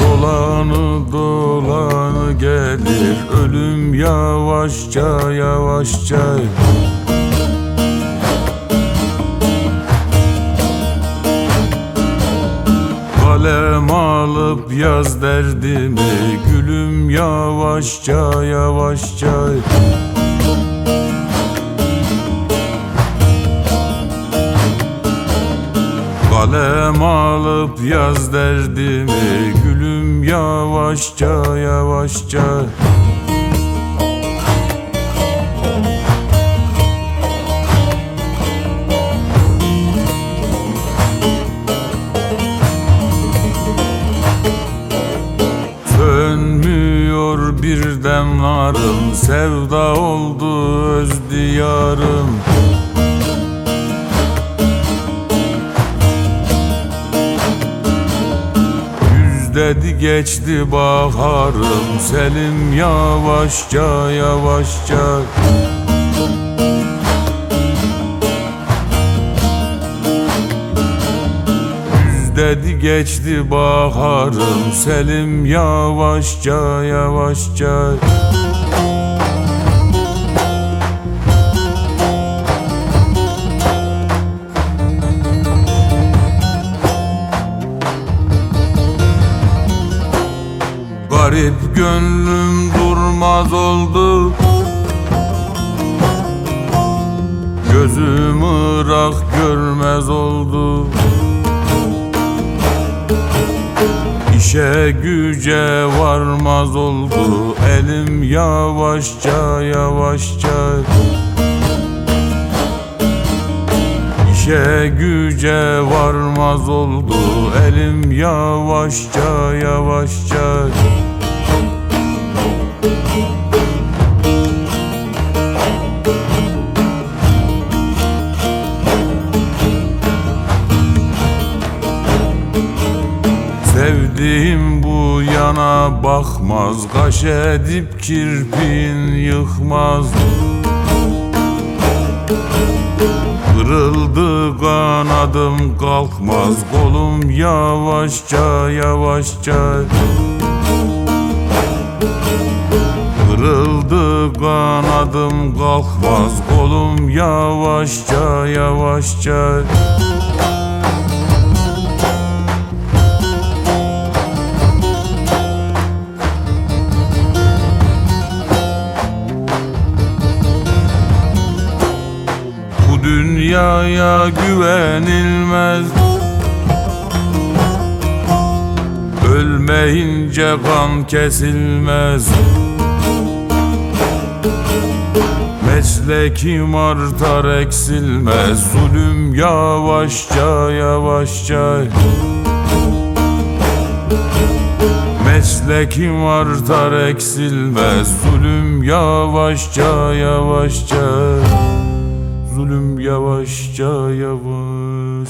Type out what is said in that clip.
Dolanı dolanı gelir Ölüm yavaşça yavaşça alıp yaz derdimi Gülüm yavaşça yavaşça. Kalem alıp yaz derdimi Gülüm yavaşça yavaşça bir demlarım Sevda oldu öz diyarım. Dedi geçti baharım Selim yavaşça yavaşça dedi geçti baharım. Selim yavaşça yavaşça. Garip gönlüm durmaz oldu. Gözüm ırak görmez oldu İşe güce varmaz oldu. Elim yavaşça yavaşça. İşe güce varmaz oldu. Elim yavaşça yavaşça Sevdiğim bu yana bakmaz Kaş edip kirpin yıkmaz. Kırıldı kanadım kalkmaz. Kolum yavaşça yavaşça. Kırıldı kanadım kalkmaz. Kolum yavaşça yavaşça dünyaya güvenilmez. Ölmeyince kan kesilmez. Meslekim artar eksilmez. Zulüm yavaşça yavaşça. Meslekim artar eksilmez. Zulüm yavaşça yavaşça Zulüm yavaşça yavaş